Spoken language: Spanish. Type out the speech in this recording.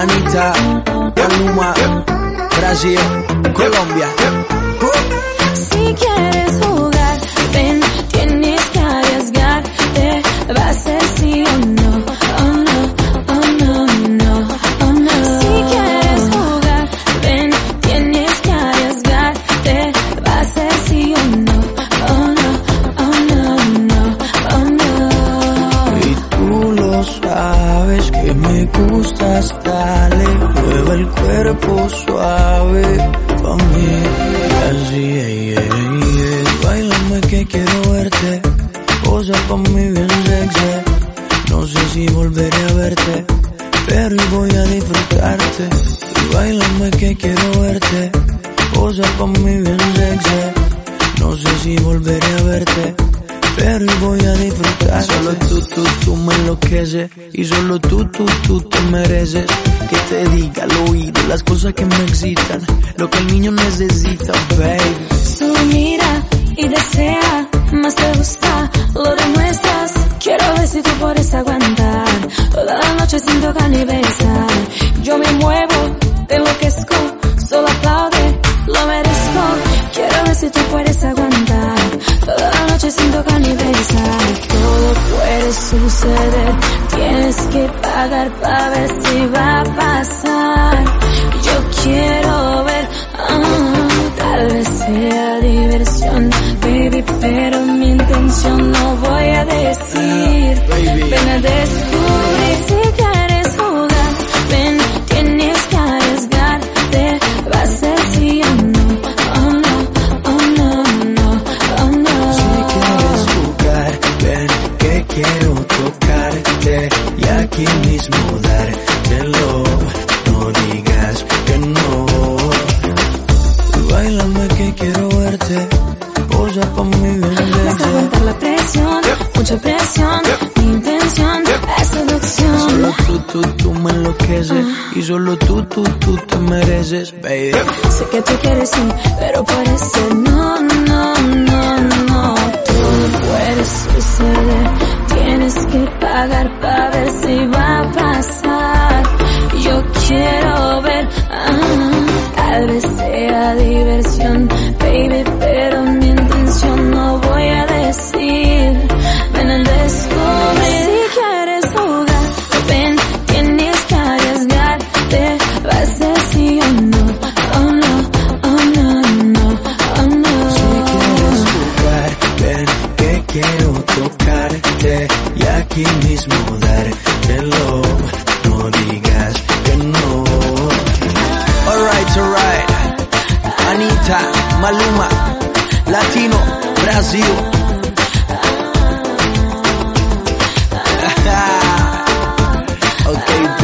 Anita, Maluma, Brasil, Colombia. Me gustas, dale, mueve el cuerpo suave mí. Así, ey, ey, ey, bailame que quiero verte, posa pa' mí bien sexy. No sé si volveré a verte, pero voy a disfrutarte. Y bailame que quiero verte, posa pa' mí bien sexy. No sé si volveré a verte, pero hoy voy a disfrutar. Solo tú, tú, tú me enloqueces. Y solo tú, tú, tú te mereces. Que te diga al oído las cosas que me excitan. Lo que el niño necesita, baby. Solo mira y desea, más te gusta, lo demuestras. Quiero ver si tú puedes aguantar toda la noche sin tocar ni besar. Tocar ni besar. Todo puede suceder, tienes que pagar para ver si va a pasar. Yo quiero ver, ah, tal vez sea diversión, baby, pero mi intención no voy a decir. Ven a descubrir si quieres jugar, ven, tienes que arriesgarte, va a ser quiero tocarte y aquí mismo dártelo. No digas que no. Bailame que quiero verte, posa pa' mí bien Vas a aguantar la presión, mucha presión, mi intención. Es seducción. Solo tú, tú, tú me enloqueces. Y solo tú, tú, tú te mereces, baby. Sé que tú quieres sí, pero no, no, no, tal vez sea diversión, baby, pero mi intención no voy a decir. Ven a descubrir si quieres jugar, ven, tienes que arriesgarte, va a ser sí o no, oh no, oh no, no, oh no. Si quieres jugar, ven que quiero tocarte y aquí mismo dártelo. Maluma, Latino, Brasil. ok,